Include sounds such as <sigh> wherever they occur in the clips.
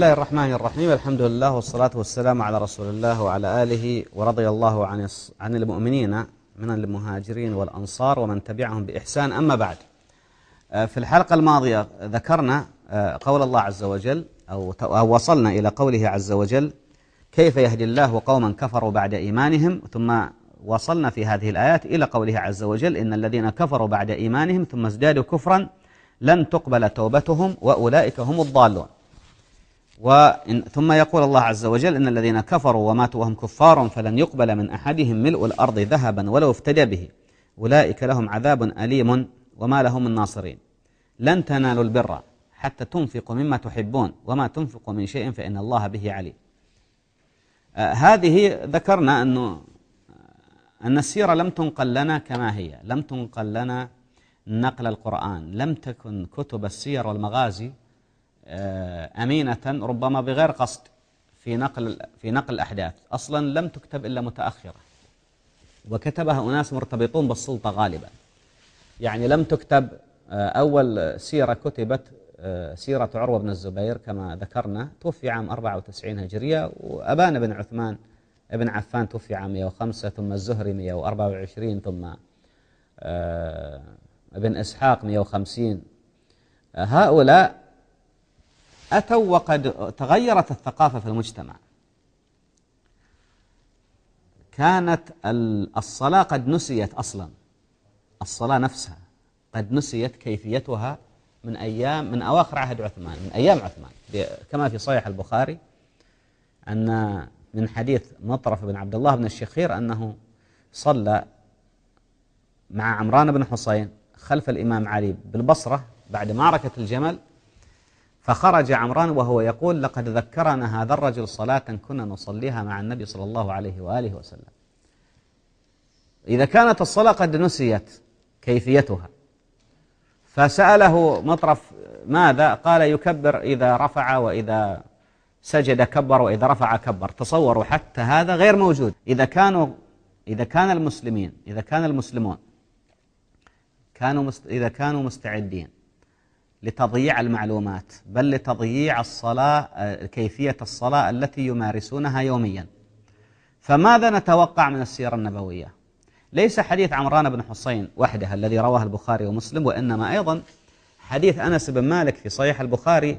الله الرحمن الرحيم الحمد لله والصلاة والسلام على رسول الله وعلى آله ورضي الله عن عن المؤمنين من المهاجرين والأنصار ومن تبعهم بإحسان أما بعد في الحلقة الماضية ذكرنا قول الله عز وجل أو وصلنا إلى قوله عز وجل كيف يهدي الله قوما كفروا بعد إيمانهم ثم وصلنا في هذه الآيات إلى قوله عز وجل إن الذين كفروا بعد إيمانهم ثم ازدادوا كفرا لن تقبل توبتهم وأولئك هم الضالون ثم يقول الله عز وجل إن الذين كفروا وماتوا وهم كفار فلن يقبل من أحدهم ملء الأرض ذهبا ولو افتدى به. أولئك لهم عذاب أليم وما لهم من ناصرين. لن تنالوا البر حتى تنفقوا مما تحبون وما تنفقوا من شيء فإن الله به عليم. آه هذه ذكرنا أنه أن السيرة لم تنقل لنا كما هي. لم تنقل لنا نقل القرآن. لم تكن كتب السير والمغازي أمينة ربما بغير قصد في نقل في نقل الأحداث. أصلا لم تكتب إلا متأخرة. وكتبها أناس مرتبطون بالسلطة غالبا. يعني لم تكتب أول سيرة كتبت سيرة عروة بن الزبير كما ذكرنا توفي عام 94 هجرية وأبان بن عثمان ابن عفان توفي عام 105 ثم الزهري 124 ثم ابن إسحاق 150 هؤلاء أتوا وقد تغيرت الثقافة في المجتمع. كانت الصلاة قد نسيت أصلا. الصلاة نفسها قد نسيت كيفيتها من أيام من أواخر عهد عثمان من أيام عثمان. كما في صحيح البخاري أن من حديث مطرف بن عبد الله بن الشخير أنه صلى مع عمران بن حسين خلف الإمام علي بالبصرة بعد معركة الجمل فخرج عمران وهو يقول لقد ذكرنا هذا الرجل صلاة كنا نصليها مع النبي صلى الله عليه وآله وسلم. إذا كانت الصلاة قد نسيت كيفيتها. فسأله مطرف ماذا؟ قال يكبر إذا رفع وإذا سجد كبر وإذا رفع كبر. تصوروا حتى هذا غير موجود. إذا كانوا إذا كان المسلمين إذا كان المسلمون كانوا مست إذا كانوا مستعدين لتضييع المعلومات بل لتضييع الصلاة كيفية الصلاة التي يمارسونها يوميا. فماذا نتوقع من السيرة النبوية؟ ليس حديث عمران بن حسين وحده الذي رواه البخاري ومسلم وإنما أيضا حديث أنس بن مالك في صحيح البخاري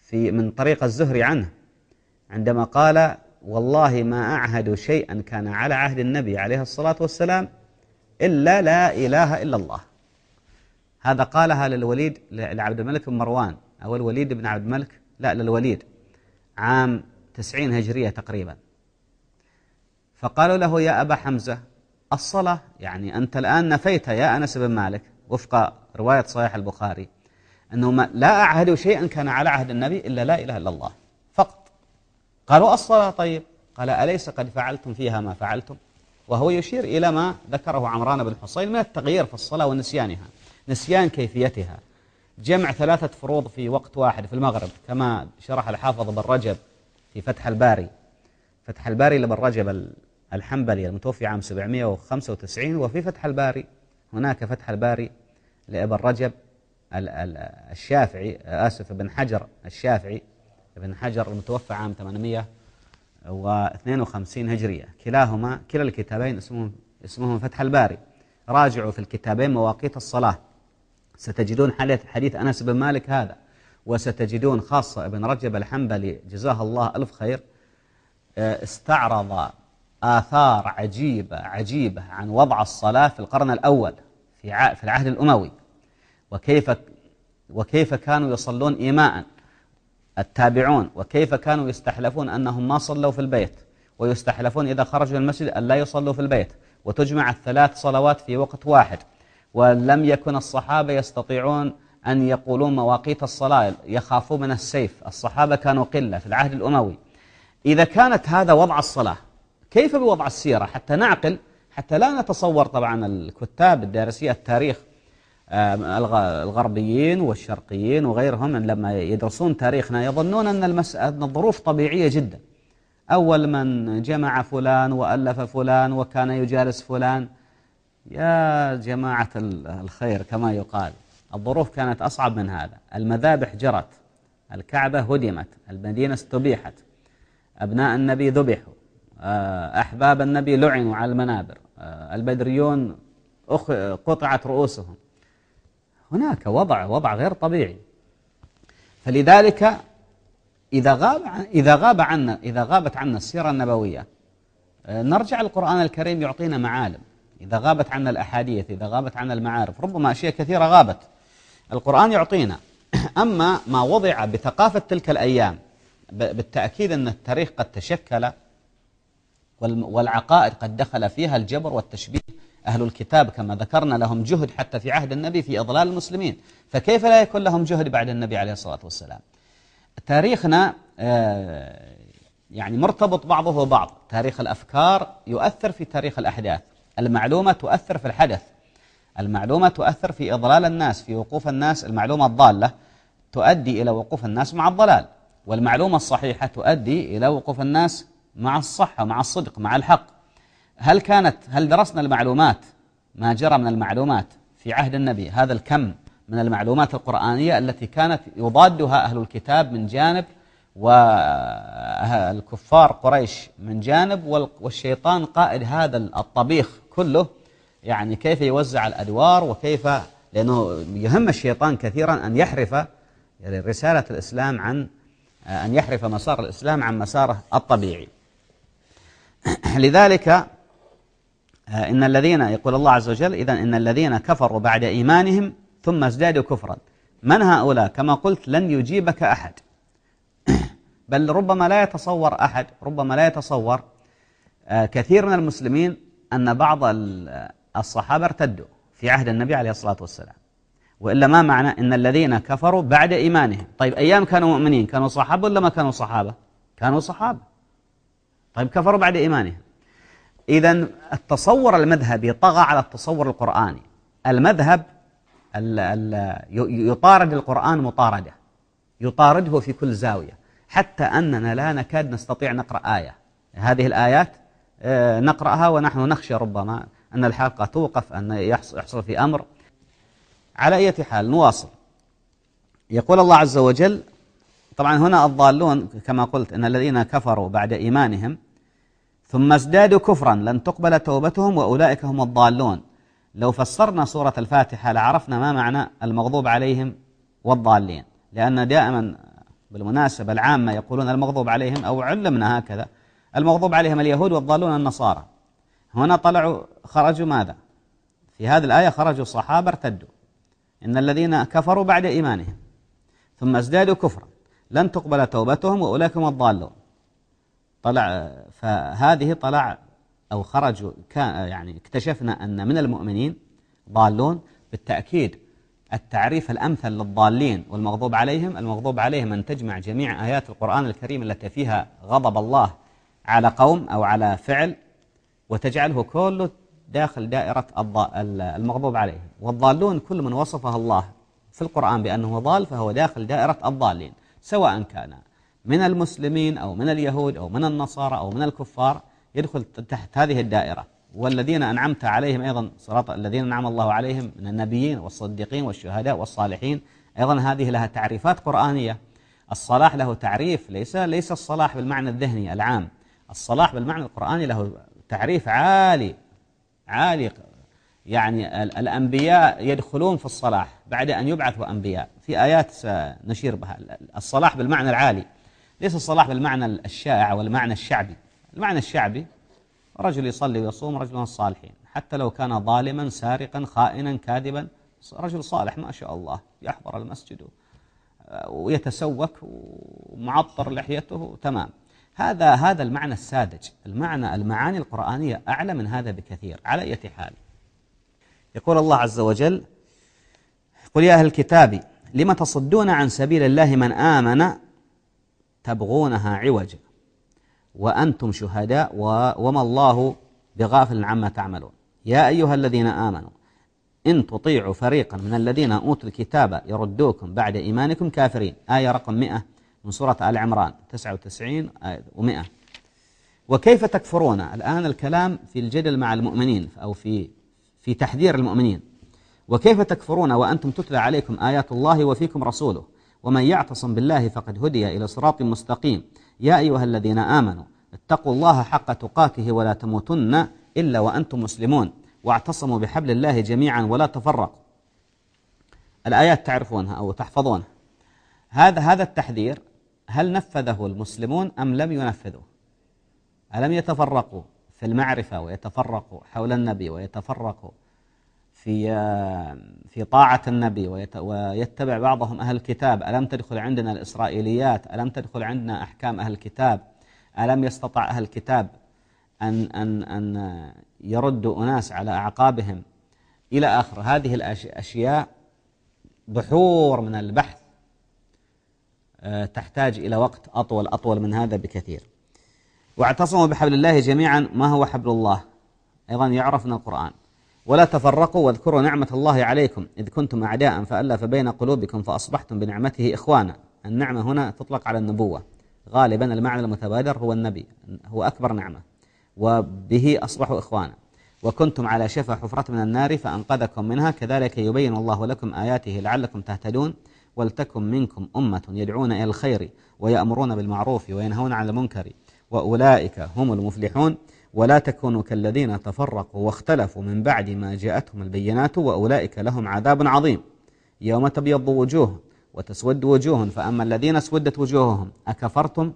في من طريق الزهري عنه عندما قال والله ما أعهد شيئا كان على عهد النبي عليه الصلاة والسلام إلا لا إله إلا الله. هذا قالها للوليد لعبد الملك بن مروان. أو الوليد بن عبد الملك؟ لا للوليد. عام تسعين هجرية تقريبا. فقالوا له يا أبا حمزة الصلاة يعني أنت الآن نفيت يا أنس بن مالك. وفق رواية صحيح البخاري. أنه ما لا أعهد شيئا كان على عهد النبي إلا لا إله إلا الله. فقط. قالوا الصلاة طيب. قال أليس قد فعلتم فيها ما فعلتم؟ وهو يشير إلى ما ذكره عمران بن حصين من التغيير في الصلاة ونسيانها. نسيان كيفيتها. جمع ثلاثة فروض في وقت واحد في المغرب كما شرح الحافظ بن رجب في فتح الباري. فتح الباري لبن رجب الحنبلي المتوفي عام 795 وفي فتح الباري هناك فتح الباري لابن رجب الشافعي آسف ابن حجر الشافعي ابن حجر المتوفى عام 852 هجرية. كلاهما كلا الكتابين اسمهم اسمهم فتح الباري. راجعوا في الكتابين مواقيت الصلاة. ستجدون حديث أنس بن مالك هذا. وستجدون خاصة ابن رجب الحنبلي جزاه الله ألف خير استعرض آثار عجيبة عجيبة عن وضع الصلاة في القرن الأول في في العهد الأموي. وكيف وكيف كانوا يصلون إيماء التابعون وكيف كانوا يستحلفون أنهم ما صلوا في البيت ويستحلفون إذا خرجوا المسجد أن لا يصلوا في البيت. وتجمع الثلاث صلوات في وقت واحد. ولم يكن الصحابة يستطيعون أن يقولون مواقيت الصلاة يخافون من السيف. الصحابة كانوا قلة في العهد الأموي. إذا كانت هذا وضع الصلاة كيف بوضع السيرة؟ حتى نعقل حتى لا نتصور طبعا الكتاب الدارسية التاريخ الغربيين والشرقيين وغيرهم لما يدرسون تاريخنا يظنون أن المسألة الظروف طبيعية جدا. أول من جمع فلان وألف فلان وكان يجالس فلان. يا جماعة الخير كما يقال. الظروف كانت أصعب من هذا. المذابح جرت. الكعبة هدمت. المدينة استبيحت. أبناء النبي ذبحوا. آه، أحباب النبي لعنوا على المنابر. آه، البدريون قطعت رؤوسهم. هناك وضع وضع غير طبيعي. فلذلك إذا غاب إذا غاب عنا إذا غابت عنا السيرة النبوية آه، نرجع القرآن الكريم يعطينا معالم. إذا غابت عنا الأحاديث إذا غابت عنا المعارف ربما أشياء كثيرة غابت. القرآن يعطينا. <clears throat> أما ما وضع بثقافة تلك الأيام بالتأكيد أن التاريخ قد تشكل والعقائد قد دخل فيها الجبر والتشبيه. أهل الكتاب كما ذكرنا لهم جهد حتى في عهد النبي في إضلال المسلمين. فكيف لا يكون لهم جهد بعد النبي عليه الصلاة والسلام؟ تاريخنا آه، يعني مرتبط بعضه ببعض. تاريخ الأفكار يؤثر في تاريخ الأحداث. المعلومة تؤثر في الحدث. المعلومة تؤثر في إضلال الناس في وقوف الناس. المعلومة الضالة تؤدي إلى وقوف الناس مع الضلال. والمعلومة الصحيحة تؤدي إلى وقوف الناس مع الصحة مع الصدق مع الحق. هل كانت هل درسنا المعلومات؟ ما جرى من المعلومات في عهد النبي؟ هذا الكم من المعلومات القرآنية التي كانت يضادها أهل الكتاب من جانب والكفار قريش من جانب والشيطان قائد هذا الطبيخ. كله يعني كيف يوزع الأدوار وكيف لأنه يهم الشيطان كثيرا أن يحرف رسالة الإسلام عن أن يحرف مسار الإسلام عن مساره الطبيعي. <clears throat> لذلك إن الذين يقول الله عز وجل إذا إن الذين كفروا بعد إيمانهم ثم ازدادوا كفرا. من هؤلاء؟ كما قلت لن يجيبك أحد. <clears throat> بل ربما لا يتصور أحد ربما لا يتصور آه، كثير من المسلمين أن بعض الصحابة ارتدوا في عهد النبي عليه الصلاة والسلام. وإلا ما معنى أن الذين كفروا بعد إيمانهم. طيب أيام كانوا مؤمنين؟ كانوا صحابة ولا ما كانوا صحابة؟ كانوا صحابة. طيب كفروا بعد إيمانهم. إذا التصور المذهبي طغى على التصور القرآني. المذهب يطارد القرآن مطاردة. يطارده في كل زاوية. حتى أننا لا نكاد نستطيع نقرأ آية. هذه الآيات نقرأها ونحن نخشى ربما أن الحلقة توقف أن يحصل في أمر. على أي حال نواصل. يقول الله عز وجل طبعا هنا الضالون كما قلت أن الذين كفروا بعد إيمانهم ثم ازدادوا كفرا لن تقبل توبتهم وأولئك هم الضالون. لو فسرنا سورة الفاتحة لعرفنا ما معنى المغضوب عليهم والضالين. لأن دائما بالمناسبة العامة يقولون المغضوب عليهم أو علمنا هكذا. المغضوب عليهم اليهود والضالون النصارى هنا طلعوا خرجوا ماذا؟ في هذه الآية خرجوا صحابة ارتدوا. إن الذين كفروا بعد إيمانهم. ثم ازدادوا كفرا. لن تقبل توبتهم وأولئك هم الضالون. طلع فهذه طلع أو خرجوا يعني اكتشفنا أن من المؤمنين ضالون. بالتأكيد التعريف الأمثل للضالين والمغضوب عليهم المغضوب عليهم أن تجمع جميع آيات القرآن الكريم التي فيها غضب الله على قوم أو على فعل وتجعله كله داخل دائرة المغضوب عليهم. والضالون كل من وصفه الله في القرآن بأنه ضال فهو داخل دائرة الضالين سواء كان من المسلمين أو من اليهود أو من النصارى أو من الكفار يدخل تحت هذه الدائرة. والذين أنعمت عليهم أيضا صراط الذين أنعم الله عليهم من النبيين والصديقين والشهداء والصالحين أيضا هذه لها تعريفات قرآنية. الصلاح له تعريف ليس ليس الصلاح بالمعنى الذهني العام. الصلاح بالمعنى القرآني له تعريف عالي عالي. يعني الأنبياء يدخلون في الصلاح بعد أن يبعثوا أنبياء. في آيات سنشير بها. الصلاح بالمعنى العالي. ليس الصلاح بالمعنى الشائع والمعنى الشعبي. المعنى الشعبي رجل يصلي ويصوم رجل من الصالحين. حتى لو كان ظالما سارقا خائنا كاذبا رجل صالح ما شاء الله. يحضر المسجد ويتسوك ومعطر لحيته تمام. هذا هذا المعنى الساذج. المعنى المعاني القرآنية أعلى من هذا بكثير على أي حال. يقول الله عز وجل قل يا أهل الكتاب لم تصدون عن سبيل الله من آمن؟ تبغونها عوجا وأنتم شهداء وما الله بغافل عما تعملون. يا أيها الذين آمنوا إن تطيعوا فريقا من الذين أوتوا الكتاب يردوكم بعد إيمانكم كافرين. آية رقم 100 من سورة آل عمران 99 و100 وكيف تكفرون؟ الآن الكلام في الجدل مع المؤمنين أو في في تحذير المؤمنين. وكيف تكفرون؟ وأنتم تتلى عليكم آيات الله وفيكم رسوله. ومن يعتصم بالله فقد هدي إلى صراط مستقيم. يا أيها الذين آمنوا اتقوا الله حق تقاته ولا تموتن إلا وأنتم مسلمون. واعتصموا بحبل الله جميعا ولا تفرقوا. الآيات تعرفونها أو تحفظونها. هذا هذا التحذير هل نفذه المسلمون أم لم ينفذوه؟ ألم يتفرقوا في المعرفة ويتفرقوا حول النبي ويتفرقوا في في طاعة النبي ويتبع بعضهم أهل الكتاب؟ ألم تدخل عندنا الإسرائيليات؟ ألم تدخل عندنا أحكام أهل الكتاب؟ ألم يستطع أهل الكتاب أن, أن, أن يردوا أناس على أعقابهم إلى آخر؟ هذه الأشياء بحور من البحث آه، تحتاج إلى وقت أطول أطول من هذا بكثير. واعتصموا بحبل الله جميعا ما هو حبل الله؟ أيضا يعرف من القرآن. ولا تفرقوا واذكروا نعمة الله عليكم. إذ كنتم أعداء فألف بين قلوبكم فأصبحتم بنعمته إخوانا. النعمة هنا تطلق على النبوة. غالبا المعنى المتبادر هو النبي هو أكبر نعمة. وبه أصبحوا إخوانا. وكنتم على شفا حفرة من النار فأنقذكم منها. كذلك يبين الله لكم آياته لعلكم تهتدون. ولتكن منكم أمة يدعون إلى الخير ويأمرون بالمعروف وينهون عن المنكر وأولئك هم المفلحون ولا تكونوا كالذين تفرقوا واختلفوا من بعد ما جاءتهم البينات وأولئك لهم عذاب عظيم. يوم تبيض وجوه وتسود وجوه فأما الذين اسودت وجوههم أكفرتم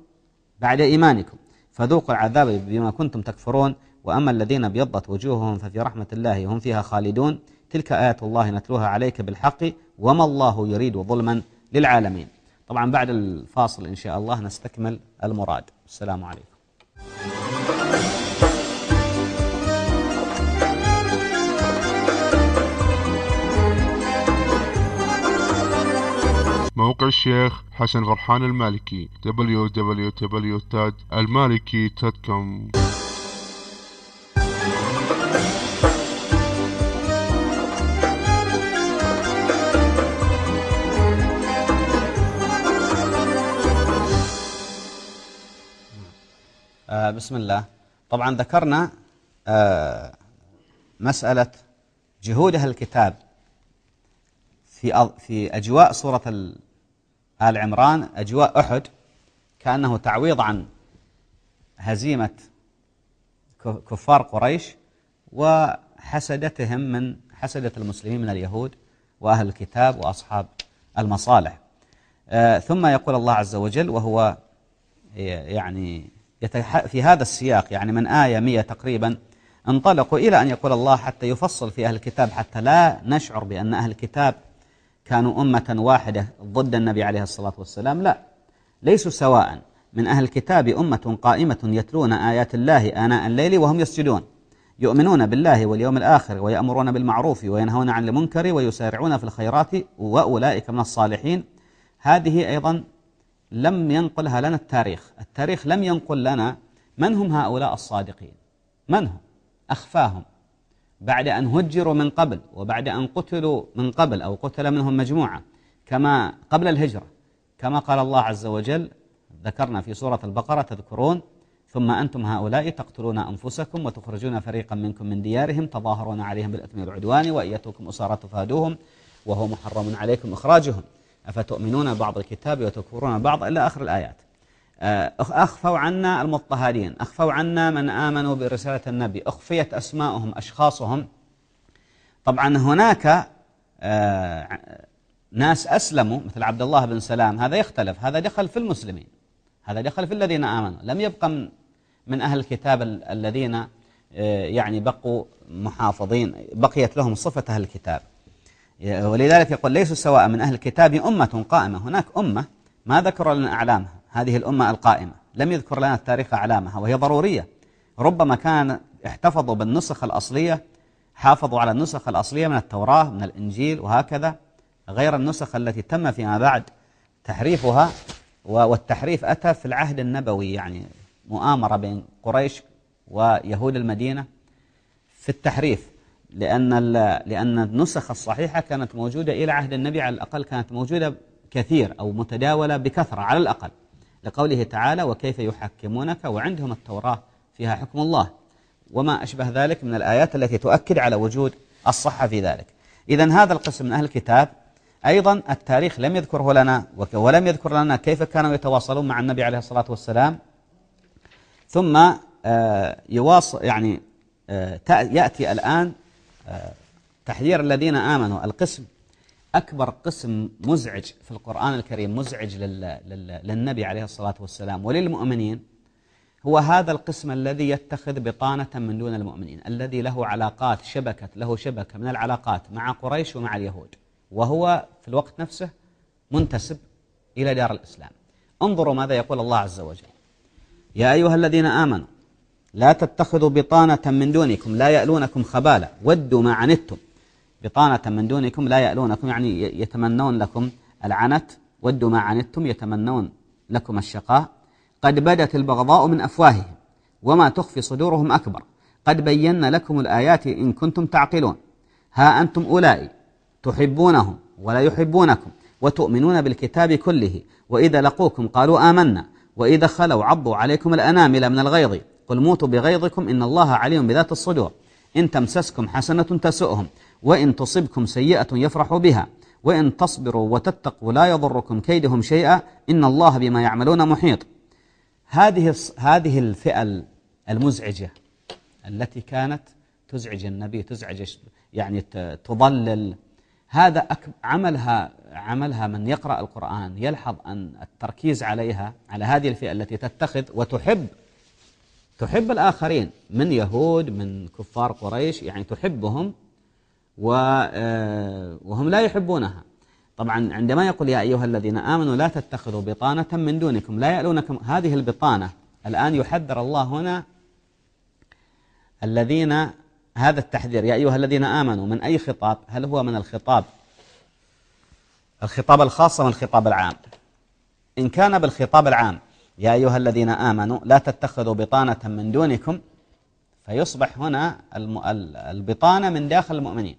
بعد إيمانكم فذوقوا العذاب بما كنتم تكفرون. وأما الذين ابيضت وجوههم ففي رحمة الله هم فيها خالدون. تلك آيات الله نتلوها عليك بالحق وما الله يريد ظلما للعالمين. طبعا بعد الفاصل إن شاء الله نستكمل المراد. السلام عليكم. موقع الشيخ حسن غرحان المالكي www.almaliki.com آه بسم الله. طبعا ذكرنا آه مسألة جهود أهل الكتاب في في أجواء سورة آل عمران أجواء أحد كأنه تعويض عن هزيمة كفار قريش وحسدتهم من حسدة المسلمين من اليهود وأهل الكتاب وأصحاب المصالح. آه ثم يقول الله عز وجل وهو يعني في هذا السياق يعني من آية مية تقريبا انطلقوا إلى أن يقول الله حتى يفصل في أهل الكتاب حتى لا نشعر بأن أهل الكتاب كانوا أمة واحدة ضد النبي عليه الصلاة والسلام لا. ليسوا سواء من أهل الكتاب أمة قائمة يتلون آيات الله آناء الليل وهم يسجدون. يؤمنون بالله واليوم الآخر ويأمرون بالمعروف وينهون عن المنكر ويسارعون في الخيرات وأولئك من الصالحين. هذه أيضا لم ينقلها لنا التاريخ. التاريخ لم ينقل لنا من هم هؤلاء الصادقين. من هم؟ أخفاهم. بعد أن هجروا من قبل وبعد أن قتلوا من قبل أو قتل منهم مجموعة. كما قبل الهجرة. كما قال الله عز وجل ذكرنا في سورة البقرة تذكرون ثم أنتم هؤلاء تقتلون أنفسكم وتخرجون فريقا منكم من ديارهم تظاهرون عليهم بالإثم والعدوان وإن يأتوكم أسارى تفادوهم وهو محرم عليكم إخراجهم. أفتؤمنون بعض الكتاب وتكفرون بعض إلى آخر الآيات؟ آه، أخفوا عنا المضطهدين أخفوا عنا من آمنوا برسالة النبي أخفيت أسماؤهم أشخاصهم. طبعا هناك آه، ناس أسلموا مثل عبد الله بن سلام هذا يختلف هذا دخل في المسلمين هذا دخل في الذين آمنوا لم يبقى من, أهل الكتاب الذين آه، يعني بقوا محافظين بقيت لهم صفة أهل الكتاب. ولذلك يقول ليسوا سواء من أهل الكتاب أمة قائمة. هناك أمة ما ذكر لنا أعلامها. هذه الأمة القائمة. لم يذكر لنا التاريخ أعلامها. وهي ضرورية. ربما كان احتفظوا بالنسخ الأصلية حافظوا على النسخ الأصلية من التوراة من الإنجيل وهكذا غير النسخ التي تم فيما بعد تحريفها. والتحريف أتى في العهد النبوي يعني مؤامرة بين قريش ويهود المدينة في التحريف. لأن لأن النسخ الصحيحة كانت موجودة إلى عهد النبي على الأقل كانت موجودة كثير أو متداولة بكثرة على الأقل. لقوله تعالى وكيف يحكمونك وعندهم التوراة فيها حكم الله. وما أشبه ذلك من الآيات التي تؤكد على وجود الصحة في ذلك. إذا هذا القسم من أهل الكتاب أيضا التاريخ لم يذكره لنا ولم يذكر لنا كيف كانوا يتواصلون مع النبي عليه الصلاة والسلام. ثم آه، يواصل يعني آه، يأتي الآن تحذير الذين آمنوا. القسم أكبر قسم مزعج في القرآن الكريم مزعج للنبي عليه الصلاة والسلام وللمؤمنين هو هذا القسم الذي يتخذ بطانة من دون المؤمنين الذي له علاقات شبكة له شبكة من العلاقات مع قريش ومع اليهود وهو في الوقت نفسه منتسب إلى دار الإسلام. انظروا ماذا يقول الله عز وجل. يا أيها الذين آمنوا لا تتخذوا بطانة من دونكم لا يألونكم خبالا. ودوا ما عنتم. بطانة من دونكم لا يألونكم يعني يتمنون لكم العنت. ودوا ما عنتم يتمنون لكم الشقاء. قد بدت البغضاء من أفواههم وما تخفي صدورهم أكبر. قد بينا لكم الآيات إن كنتم تعقلون. ها أنتم أولئك تحبونهم ولا يحبونكم وتؤمنون بالكتاب كله. وإذا لقوكم قالوا آمنا وإذا خلوا عضوا عليكم الأنامل من الغيظ. قل موتوا بغيظكم إن الله عليم بذات الصدور. إن تمسسكم حسنة تسؤهم وإن تصبكم سيئة يفرحوا بها. وإن تصبروا وتتقوا لا يضركم كيدهم شيئا إن الله بما يعملون محيط. هذه هذه الفئة المزعجة التي كانت تزعج النبي تزعج يعني تضلل. هذا عملها عملها من يقرأ القرآن يلحظ أن التركيز عليها على هذه الفئة التي تتخذ وتحب تحب الآخرين من يهود من كفار قريش يعني تحبهم آه، وهم لا يحبونها. طبعا عندما يقول يا أيها الذين آمنوا لا تتخذوا بطانة من دونكم لا يألونكم هذه البطانة. الآن يحذر الله هنا الذين هذا التحذير يا أيها الذين آمنوا من أي خطاب؟ هل هو من الخطاب؟ الخطاب الخاص من الخطاب العام؟ إن كان بالخطاب العام يا أيها الذين آمنوا لا تتخذوا بطانة من دونكم فيصبح هنا البطانة من داخل المؤمنين.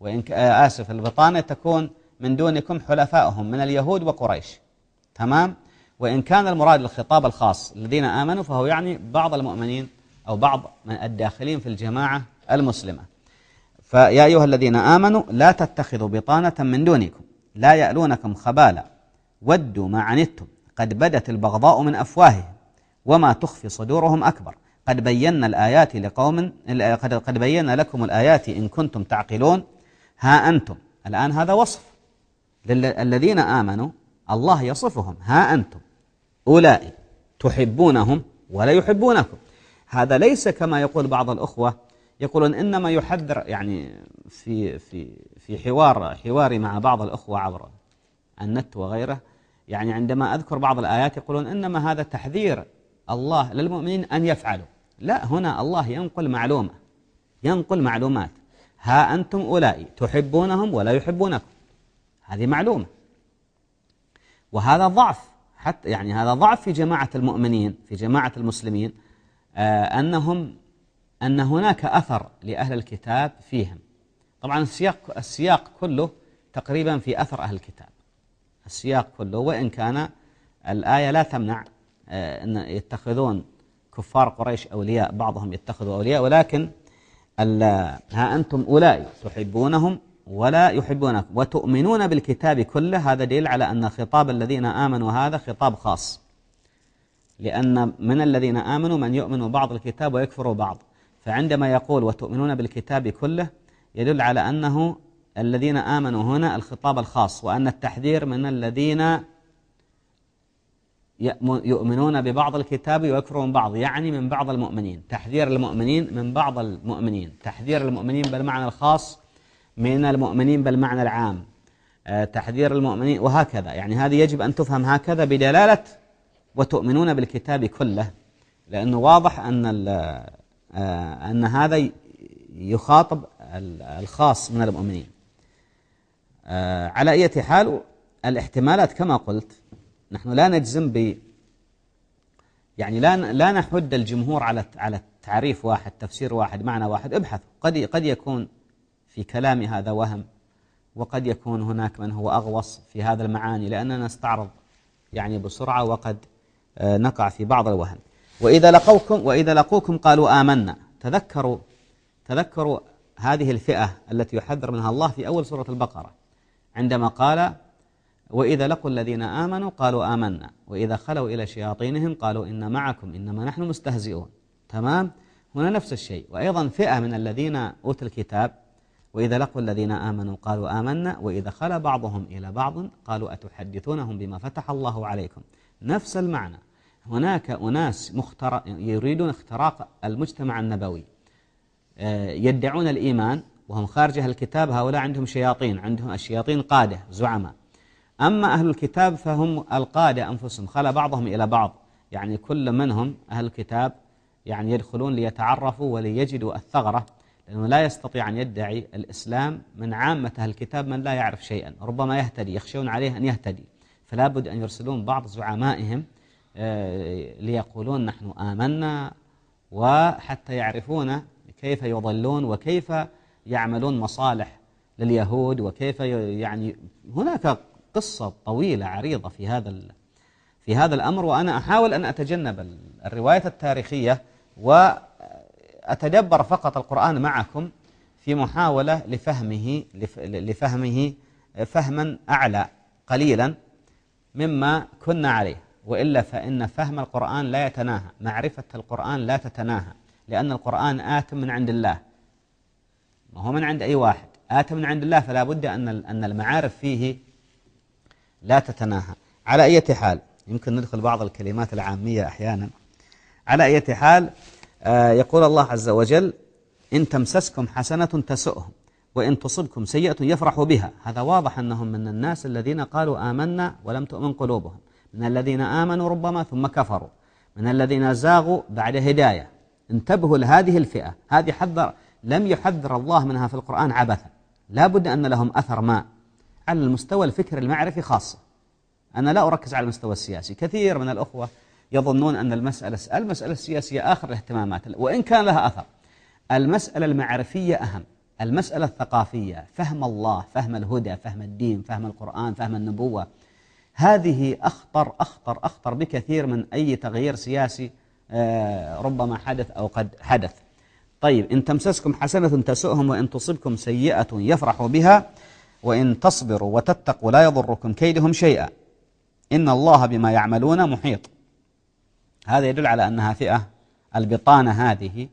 وإن آه، آسف البطانة تكون من دونكم حلفائهم من اليهود وقريش. تمام؟ وإن كان المراد الخطاب الخاص الذين آمنوا فهو يعني بعض المؤمنين أو بعض من الداخلين في الجماعة المسلمة. فيا أيها الذين آمنوا لا تتخذوا بطانة من دونكم. لا يألونكم خبالا. ودوا ما عنتم. قد بدت البغضاء من أفواههم وما تخفي صدورهم أكبر. قد بينا الآيات لقوم قد بينا لكم الآيات إن كنتم تعقلون. ها أنتم. الآن هذا وصف الذين آمنوا الله يصفهم. ها أنتم. أولئك تحبونهم ولا يحبونكم. هذا ليس كما يقول بعض الأخوة يقولون إنما يحذر يعني في في في حوار حواري مع بعض الأخوة عبر النت وغيره يعني عندما أذكر بعض الآيات يقولون إنما هذا تحذير الله للمؤمنين أن يفعلوا. لا هنا الله ينقل معلومة ينقل معلومات. ها أنتم أولئك تحبونهم ولا يحبونكم. هذه معلومة. وهذا ضعف حتى يعني هذا ضعف في جماعة المؤمنين في جماعة المسلمين آه أنهم أن هناك أثر لأهل الكتاب فيهم. طبعا السياق, السياق كله تقريبا في أثر أهل الكتاب. السياق كله وإن كان الآية لا تمنع آه أن يتخذون كفار قريش أولياء بعضهم يتخذوا أولياء ولكن ها أنتم أولئك تحبونهم ولا يحبونكم وتؤمنون بالكتاب كله هذا دليل على أن خطاب الذين آمنوا هذا خطاب خاص. لأن من الذين آمنوا من يؤمن بعض الكتاب ويكفر بعض. فعندما يقول وتؤمنون بالكتاب كله يدل على أنه الذين آمنوا هنا الخطاب الخاص وأن التحذير من الذين يؤمنون ببعض الكتاب ويكفرون بعض يعني من بعض المؤمنين. تحذير المؤمنين من بعض المؤمنين. تحذير المؤمنين بالمعنى الخاص من المؤمنين بالمعنى العام. آه، تحذير المؤمنين وهكذا. يعني هذه يجب أن تفهم هكذا بدلالة وتؤمنون بالكتاب كله لأنه واضح أن, آه، أن هذا يخاطب الخاص من المؤمنين. على أي حال الاحتمالات كما قلت نحن لا نجزم ب يعني لا لا نحد الجمهور على على تعريف واحد تفسير واحد معنى واحد ابحث قد قد يكون في كلام هذا وهم وقد يكون هناك من هو أغوص في هذا المعاني لأننا نستعرض يعني بسرعة وقد آه، نقع في بعض الوهم. وإذا لقوكم وإذا لقوكم قالوا آمنا. تذكروا تذكروا هذه الفئة التي يحذر منها الله في أول سورة البقرة. عندما قال وإذا لقوا الذين آمنوا قالوا آمنا وإذا خلوا إلى شياطينهم قالوا إن معكم إنما نحن مستهزئون. تمام؟ هنا نفس الشيء. وأيضا فئة من الذين أوتوا الكتاب وإذا لقوا الذين آمنوا قالوا آمنا وإذا خلا بعضهم إلى بعض قالوا أتحدثونهم بما فتح الله عليكم. نفس المعنى. هناك أناس مختر... يريدون اختراق المجتمع النبوي. آه، يدعون الإيمان وهم خارج أهل الكتاب هؤلاء عندهم شياطين عندهم الشياطين قادة زعماء. أما أهل الكتاب فهم القادة أنفسهم خلى بعضهم إلى بعض. يعني كل منهم أهل الكتاب يعني يدخلون ليتعرفوا وليجدوا الثغرة لأنه لا يستطيع أن يدعي الإسلام من عامة أهل الكتاب من لا يعرف شيئا ربما يهتدي يخشون عليه أن يهتدي. فلا بد أن يرسلون بعض زعمائهم آه، ليقولون نحن آمنا وحتى يعرفون كيف يضلون وكيف يعملون مصالح لليهود وكيف يعني هناك قصة طويلة عريضة في هذا في هذا الأمر وأنا أحاول أن أتجنب الرواية التاريخية وأتدبر فقط القرآن معكم في محاولة لفهمه لفهمه فهما أعلى قليلا مما كنا عليه. وإلا فإن فهم القرآن لا يتناهى معرفة القرآن لا تتناهى لأن القرآن آت من عند الله. ما هو من عند أي واحد. آت من عند الله فلا بد أن أن المعارف فيه لا تتناهى. على أي حال يمكن ندخل بعض الكلمات العامية أحيانا. على أي حال آه، يقول الله عز وجل إن تمسسكم حسنة تسؤهم وإن تصبكم سيئة يفرحوا بها. هذا واضح أنهم من الناس الذين قالوا آمنا ولم تؤمن قلوبهم. من الذين آمنوا ربما ثم كفروا. من الذين زاغوا بعد هداية. انتبهوا لهذه الفئة. هذه حذر لم يحذر الله منها في القرآن عبثا. لا بد أن لهم أثر ما على المستوى الفكر المعرفي خاصة. أنا لا أركز على المستوى السياسي. كثير من الأخوة يظنون أن المسألة المسألة السياسية آخر الاهتمامات. وإن كان لها أثر. المسألة المعرفية أهم. المسألة الثقافية. فهم الله فهم الهدى فهم الدين فهم القرآن فهم النبوة. هذه أخطر أخطر أخطر بكثير من أي تغيير سياسي آه، ربما حدث أو قد حدث. طيب إن تمسسكم حسنة تسؤهم وإن تصبكم سيئة يفرحوا بها وإن تصبروا وتتقوا لا يضركم كيدهم شيئا. إن الله بما يعملون محيط. هذا يدل على أنها فئة البطانة هذه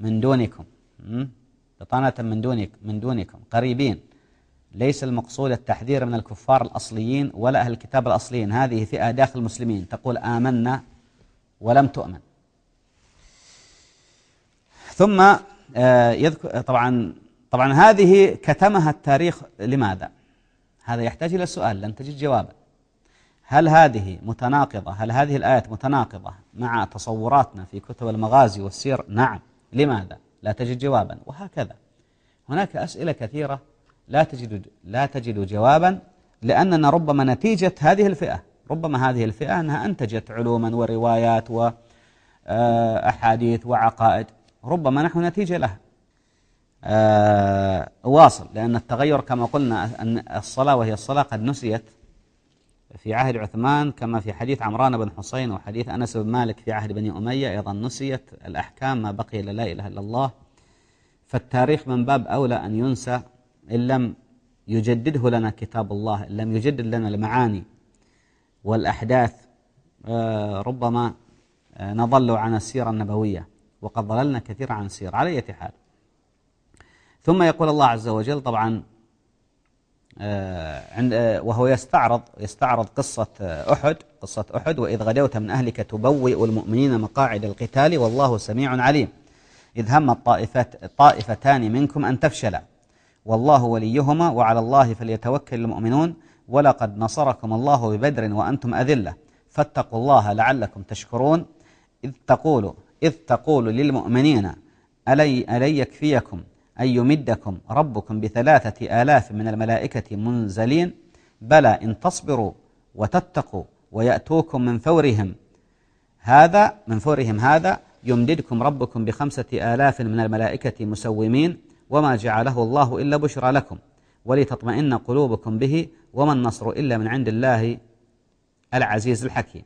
من دونكم. بطانة من دونك من دونكم. قريبين. ليس المقصود التحذير من الكفار الأصليين ولا أهل الكتاب الأصليين. هذه فئة داخل المسلمين. تقول آمنا ولم تؤمن. ثم آه، يذكر طبعا طبعا هذه كتمها التاريخ لماذا؟ هذا يحتاج إلى سؤال لن تجد جوابا. هل هذه متناقضة؟ هل هذه الآيات متناقضة مع تصوراتنا في كتب المغازي والسير؟ نعم. لماذا؟ لا تجد جوابا. وهكذا. هناك أسئلة كثيرة لا تجد لا تجد جوابا لأننا ربما نتيجة هذه الفئة. ربما هذه الفئة أنها أنتجت علوما وروايات وأحاديث وعقائد. ربما نحن نتيجة لها. آه، واصل لأن التغير كما قلنا أن الصلاة وهي الصلاة قد نسيت في عهد عثمان كما في حديث عمران بن حسين وحديث أنس بن مالك في عهد بني أمية أيضا نسيت الأحكام ما بقي لا إله إلا الله. فالتاريخ من باب أولى أن ينسى إن لم يجدده لنا كتاب الله إن لم يجدد لنا المعاني والأحداث آه، ربما آه، نضل عن السيرة النبوية. وقد ضللنا كثيرا عن السيرة على أي حال. ثم يقول الله عز وجل طبعا آه، عند وهو يستعرض يستعرض قصة أحد قصة أحد وإذ غدوت من أهلك تبوئ المؤمنين مقاعد القتال والله سميع عليم. إذ هم الطائفات طائفتان منكم أن تفشلا. والله وليهما وعلى الله فليتوكل المؤمنون. ولقد نصركم الله ببدر وأنتم أذلة. فاتقوا الله لعلكم تشكرون. إذ تقول إذ تقول للمؤمنين ألي, ألي يكفيكم أن يمدكم ربكم بثلاثة آلاف من الملائكة منزلين؟ بلى إن تصبروا وتتقوا ويأتوكم من فورهم. هذا من فورهم هذا يمددكم ربكم بخمسة آلاف من الملائكة مسومين وما جعله الله إلا بشرى لكم ولتطمئن قلوبكم به وما النصر إلا من عند الله العزيز الحكيم.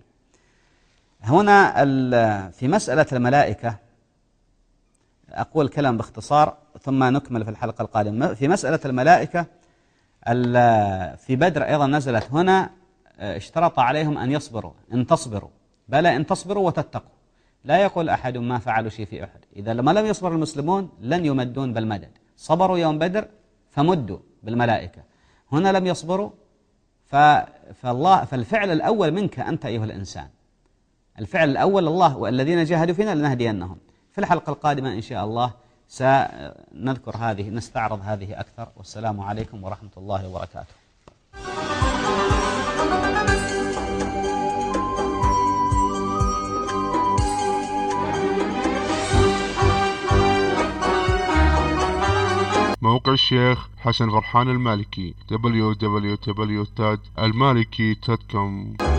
هنا في مسألة الملائكة أقول كلام باختصار ثم نكمل في الحلقة القادمة. في مسألة الملائكة في بدر أيضا نزلت هنا اشترط عليهم أن يصبروا إن تصبروا. بلى إن تصبروا وتتقوا. لا يقول أحد ما فعلوا شيء في أحد. إذا لما لم يصبر المسلمون لن يمدون بالمدد. صبروا يوم بدر فمدوا بالملائكة. هنا لم يصبروا فالله فالفعل الأول منك أنت أيها الإنسان. الفعل الأول الله والذين جاهدوا فينا لنهدينهم. في الحلقة القادمة إن شاء الله سنذكر هذه نستعرض هذه أكثر. والسلام عليكم ورحمة الله وبركاته. موقع الشيخ حسن فرحان المالكي www.المالكي.com